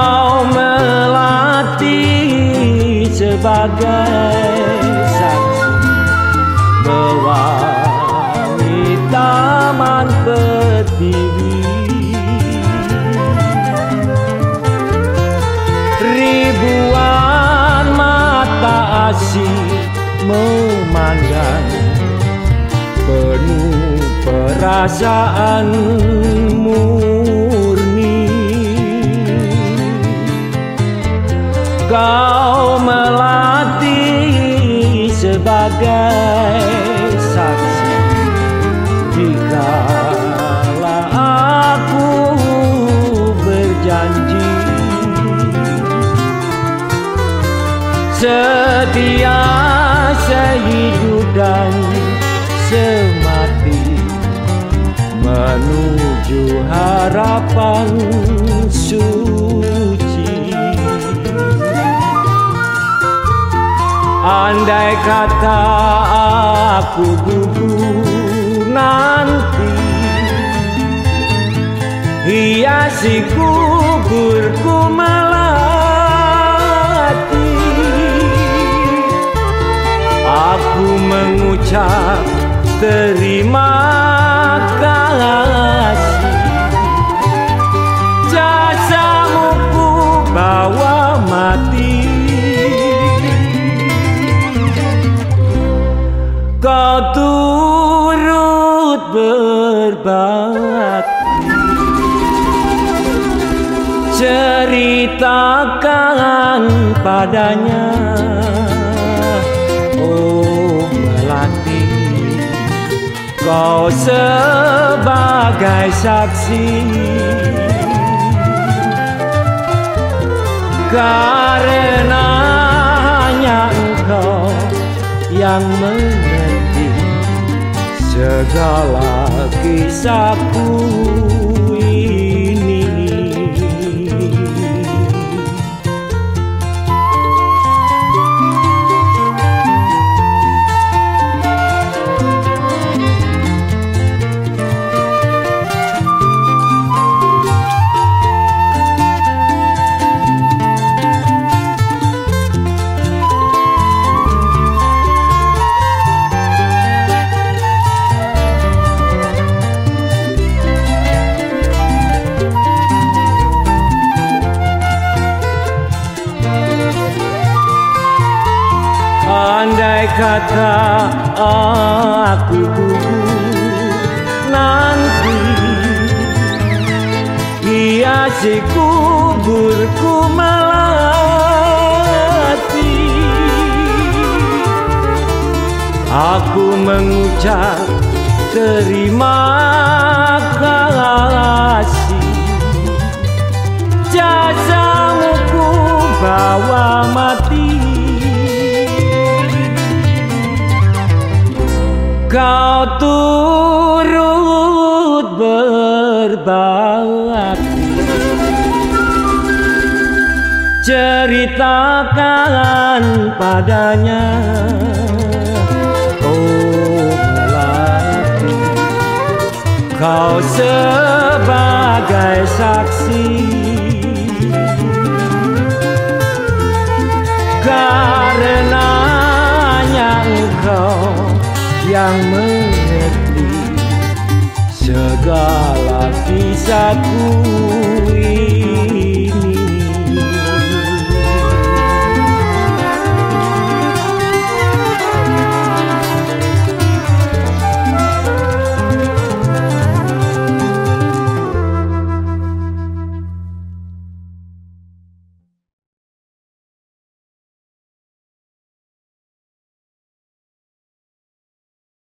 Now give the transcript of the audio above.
Kau melatih sebagai saksi Mewangi taman pertiwi Ribuan mata asing memandang Penuh perasaan sebagai saksi. Jika aku berjanji Setia sehidup dan semati Menuju harapan suci Andai kata aku gugur nanti Hiasi gugurku melati. Aku mengucap terima kasih Kau turut berbakti. Ceritakan padanya. Oh melati. Kau sebagai saksi. Karenanya engkau yang mengerti segala kisahku Andai kata aku nanti. Hiasi kuburku melati. Aku mengucap terima kasih Kau turut berbakti. Ceritakan padanya Oh Kau sebagai saksi. Karenanya yang mengerti segala kisahku